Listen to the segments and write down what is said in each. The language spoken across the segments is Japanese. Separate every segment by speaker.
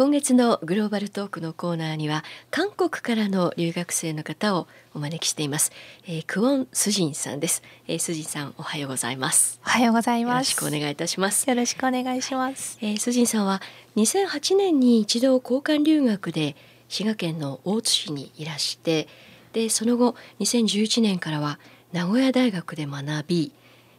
Speaker 1: 今月のグローバルトークのコーナーには韓国からの留学生の方をお招きしています、えー、クオンスジンさんです、えー、スジンさんおはようございます。
Speaker 2: おはようございます。よろ
Speaker 1: しくお願いいたします。
Speaker 2: よろしくお願いします、
Speaker 1: えー、スジンさんは2008年に一度交換留学で滋賀県の大津市にいらしてでその後2011年からは名古屋大学で学び、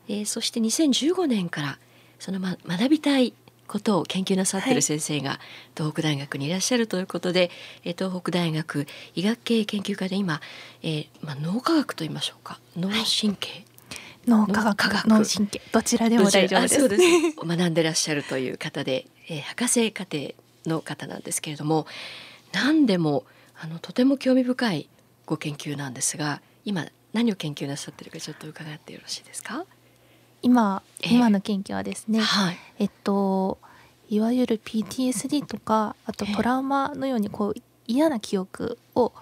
Speaker 1: えー、そして2015年からその、ま、学びたいことを研究なさってい。る先生が東北大学にいらっしゃるということで、はい、東北大学医学系研究科で今、えーまあ、脳科学と言いましょうか。脳神経、はい。
Speaker 2: 脳科学。脳神経。どちらでも大丈夫です。
Speaker 1: です。学んでらっしゃるという方で、えー、博士課程の方なんですけれども何でもあのとても興味深いご研究なんですが今何を研究なさってるかちょっと伺ってよろしいですか？
Speaker 2: 今、えー、今の研究はですね、はい、えっといわゆる PTSD とかあとトラウマのようにこう嫌な記憶を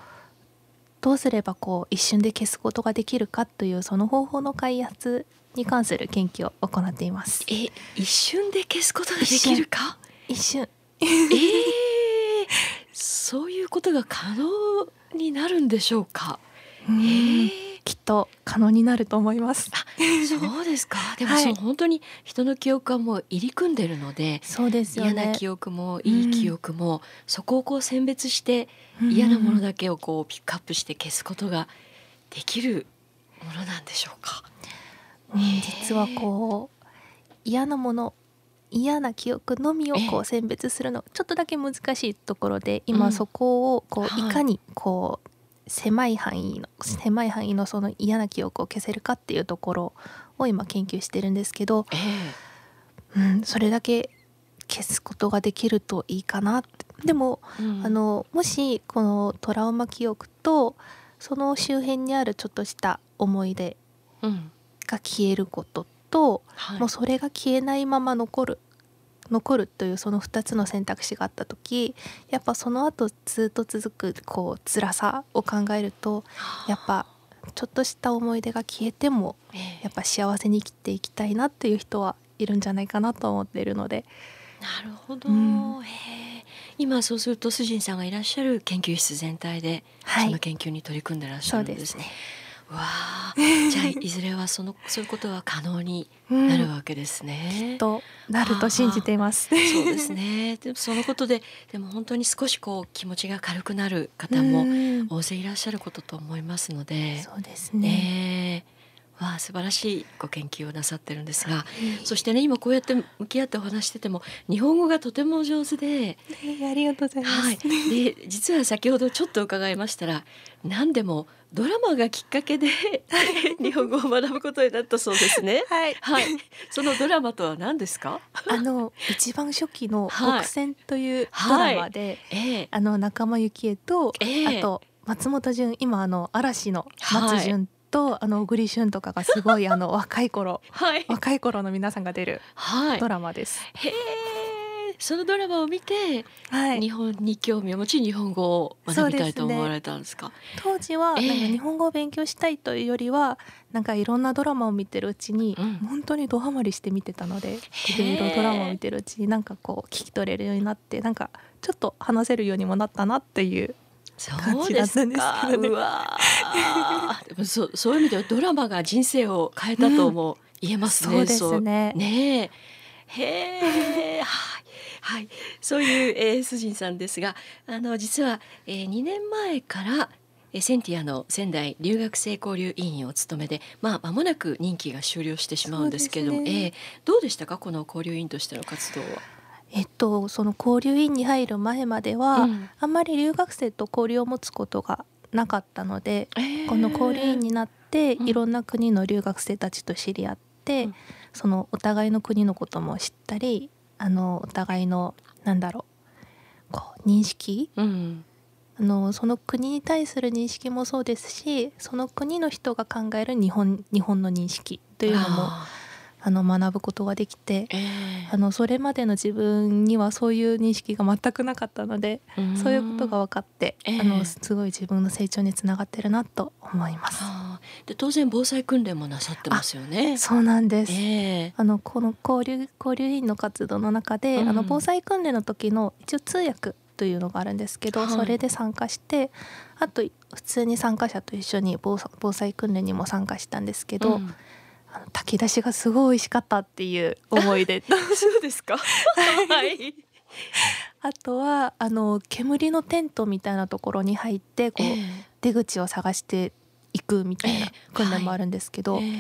Speaker 2: どうすればこう一瞬で消すことができるかというその方法の開発に関する研究を行っています。
Speaker 1: え一瞬で消すことができるか？
Speaker 2: 一瞬。
Speaker 1: えー、そういうことが可能になるんでしょうか？
Speaker 2: えーきっと可能になると思います。
Speaker 1: そうですか。でも、はい、本当に人の記憶はもう入り組んでるので、
Speaker 2: そうですよ
Speaker 1: ね。嫌な記憶もいい記憶も、うん、そこをこう選別して嫌なものだけをこうピックアップして消すことができるものなんでしょうか。
Speaker 2: うん、実はこう嫌なもの嫌な記憶のみをこう選別するのちょっとだけ難しいところで今そこをこういかにこう狭い範囲の狭い範囲のその嫌な記憶を消せるかっていうところを今研究してるんですけど、えー、うん、それだけ消すことができるといいかなでも、うん、あのもしこのトラウマ記憶とその周辺にあるちょっとした思い出が消えることと、うん、もうそれが消えないまま残る残るというその2つの選択肢があった時やっぱその後ずっと続くこう辛さを考えるとやっぱちょっとした思い出が消えてもやっぱ幸せに生きていきたいなっていう人はいるんじゃないかなと思っているので。
Speaker 1: なるほど、うん、今そうするとスジンさんがいらっしゃる研究室全体で、その研究に取り組んでらっしゃるんですね。わあ、じゃあいずれはそのそういうことは可能になるわけですね。
Speaker 2: うん、となると信じています。
Speaker 1: そうですね。でもそのことででも本当に少しこう気持ちが軽くなる方も大勢いらっしゃることと思いますので。
Speaker 2: そうですね。
Speaker 1: えーわあ素晴らしいご研究をなさってるんですが、そしてね今こうやって向き合ってお話してても日本語がとても上手で、
Speaker 2: ありがとうございます。はい、
Speaker 1: で実は先ほどちょっと伺いましたら何でもドラマがきっかけで日本語を学ぶことになったそうですね。
Speaker 2: はい、
Speaker 1: はい、そのドラマとは何ですか？
Speaker 2: あの一番初期の国選というドラマで、はいはい、あの仲間由紀恵と、えー、あと松本潤今あの嵐の松潤とあの小栗旬とかがすごいあの 若い頃、はい、若い頃の皆さんが出るドラマです。
Speaker 1: へえ。そのドラマを見て、はい、日本に興味を持ち日本語を学びたいと思われたんですか？
Speaker 2: すね、当時はなんか日本語を勉強したいというよりは、なんかいろんなドラマを見てるうちに、うん、本当にドハマりして見てたのでいろいろドラマを見てるうちになんかこう聞き取れるようになってなんかちょっと話せるようにもなったなっていう感じだったんですけどね。うわ
Speaker 1: でも そそういう意味ではドラマが人生を変えたとも言えますね。
Speaker 2: うん、そうですね。
Speaker 1: ねへえ、はい、はい、そういう、えー、スジンさんですが、あの実は、えー、2年前からセンティアの仙台留学生交流委員を務めで、まあ間もなく任期が終了してしまうんですけれども、ね。えー、どうでしたか？この交流委員としての活動は。
Speaker 2: えっと、その交流員に入る前までは、うん、あんまり留学生と交流を持つことがなかったので、えー、この交流員になって、いろんな国の留学生たちと知り合って、うん、そのお互いの国のことも知ったりあのお互いのなんだろうこう認識、うん、あのその国に対する認識もそうですしその国の人が考える日本日本の認識というのもあの学ぶことができて、
Speaker 1: え
Speaker 2: あのそれまでの自分にはそういう認識が全くなかったので、
Speaker 1: ー
Speaker 2: そういうことが分かって、
Speaker 1: ええ。
Speaker 2: あのすごい自分の成長につながってるなと思います。
Speaker 1: はあ。で当然防災訓練もなさってますよね。
Speaker 2: そうなんです。
Speaker 1: ええ。
Speaker 2: あのこの交流交流員の活動の中で、
Speaker 1: うん。
Speaker 2: あの防災訓練の時の一応通訳というのがあるんですけど、
Speaker 1: はい。
Speaker 2: それで参加してあと普通に参加者と一緒に防災防災訓練にも参加したんですけど、
Speaker 1: うん
Speaker 2: あの炊き出しがすごい美味しかったっていう思い出
Speaker 1: そうですか？はい。
Speaker 2: あとはあの煙のテントみたいなところに入ってこう、出口を探していくみたいな
Speaker 1: ええ
Speaker 2: 訓練もあるんですけど、
Speaker 1: ええ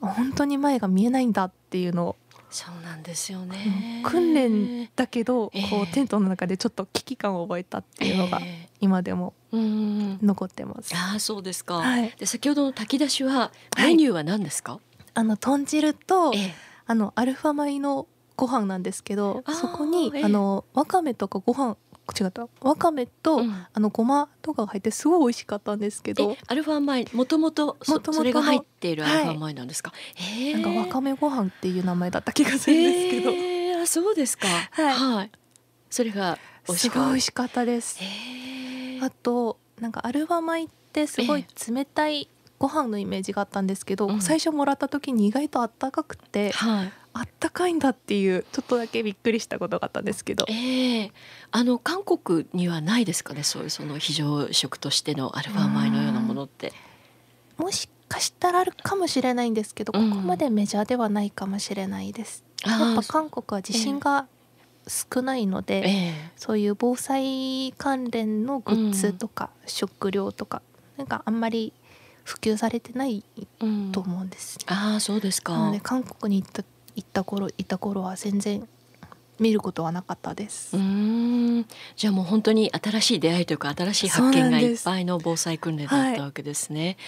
Speaker 2: 本当に前が見えないんだっていうのを
Speaker 1: そうなんですよね。
Speaker 2: 訓練だけど、
Speaker 1: ええ
Speaker 2: こうテントの中でちょっと危機感を覚えたっていうのが
Speaker 1: ええ
Speaker 2: 今でも
Speaker 1: うん。
Speaker 2: 残ってます。
Speaker 1: ああそうですか。
Speaker 2: はい
Speaker 1: で先ほどの炊き出しは
Speaker 2: はい
Speaker 1: メニューは何ですか？
Speaker 2: あの豚汁と、
Speaker 1: ええ。
Speaker 2: あのアルファ米のご飯なんですけどそこに、
Speaker 1: ええ。
Speaker 2: あのわかめとかご飯違ったわかめと、
Speaker 1: うん。
Speaker 2: あのごまとかが入ってすごい美味しかったんですけど
Speaker 1: えアルファ米もともとそそれが入っているアルファ米なんですか？ええ。
Speaker 2: なんかわかめご飯っていう名前だった気がするんですけど、
Speaker 1: ええあそうですか。
Speaker 2: はい。
Speaker 1: それが
Speaker 2: す。ごい美味しかったです。
Speaker 1: ええ。
Speaker 2: あとなんかアルファ米ってすごい冷たいご飯のイメージがあったんですけど、
Speaker 1: うん。
Speaker 2: 最初もらった時に意外とあったかくて
Speaker 1: はい。
Speaker 2: あったかいんだっていうちょっとだけびっくりしたことがあったんですけど。
Speaker 1: ええ。あの韓国にはないですかねそういうその非常食としてのアルファ米のようなものって。
Speaker 2: もしかしたらあるかもしれないんですけど、
Speaker 1: うん。
Speaker 2: ここまでメジャーではないかもしれないです。やっぱ韓国は地震が少ないので、
Speaker 1: ええ。
Speaker 2: そういう防災関連のグッズとか食料とか、なんかあんまり普及されてない
Speaker 1: うん
Speaker 2: と思うんです。
Speaker 1: ああそうですか
Speaker 2: なので。韓国に行った行った頃いた頃は全然見ることはなかったです。
Speaker 1: うーんじゃあもう本当に新しい出会いというか新しい発見がいっぱいの防災訓練だったわけですね。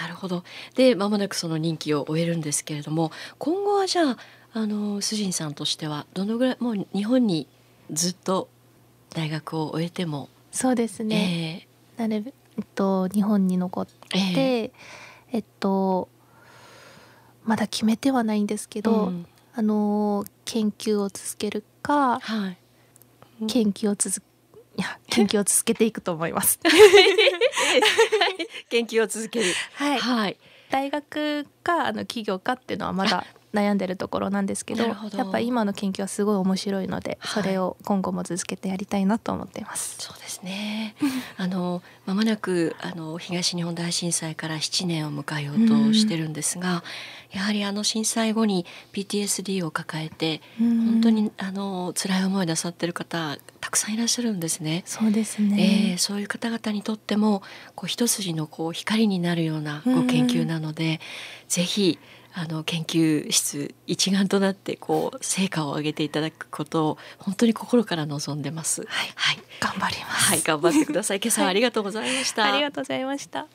Speaker 1: なるほど。でまもなくその任期を終えるんですけれども今後はじゃああのスジンさんとしてはどのぐらいもう日本にずっと大学を終えても、
Speaker 2: そうですね。
Speaker 1: え
Speaker 2: なるべえっと日本に残って、
Speaker 1: ええ
Speaker 2: えっとまだ決めてはないんですけど、
Speaker 1: うん
Speaker 2: あの研究を続けるか
Speaker 1: はい。
Speaker 2: 研究を続いや研究を続けていくと思います。
Speaker 1: 研究を続ける。
Speaker 2: はい、
Speaker 1: はい。
Speaker 2: 大学かあの企業かっていうのはまだ悩んでるところなんですけ
Speaker 1: ど
Speaker 2: やっぱ今の研究はすごい面白いので、
Speaker 1: はい
Speaker 2: それを今後も続けてやりたいなと思っています。
Speaker 1: そうですね。あのまもなくあの東日本大震災から7年を迎えようとしてるんですが、やはりあの震災後に PTSD を抱えて
Speaker 2: 本
Speaker 1: 本当にあの辛い思いなさってる方たくさんいらっしゃるんですね。
Speaker 2: そうです
Speaker 1: え
Speaker 2: ね
Speaker 1: ー、。そういう方々にとってもこう一筋のこう光になるようなご研究なので、ぜひあの研究室一丸となってこう成果を上げていただくことを本当に心から望んでます。
Speaker 2: はい
Speaker 1: はい、
Speaker 2: 頑張ります。
Speaker 1: はい、頑張ってください。今朝はありがとうございました。
Speaker 2: ありがとうございました。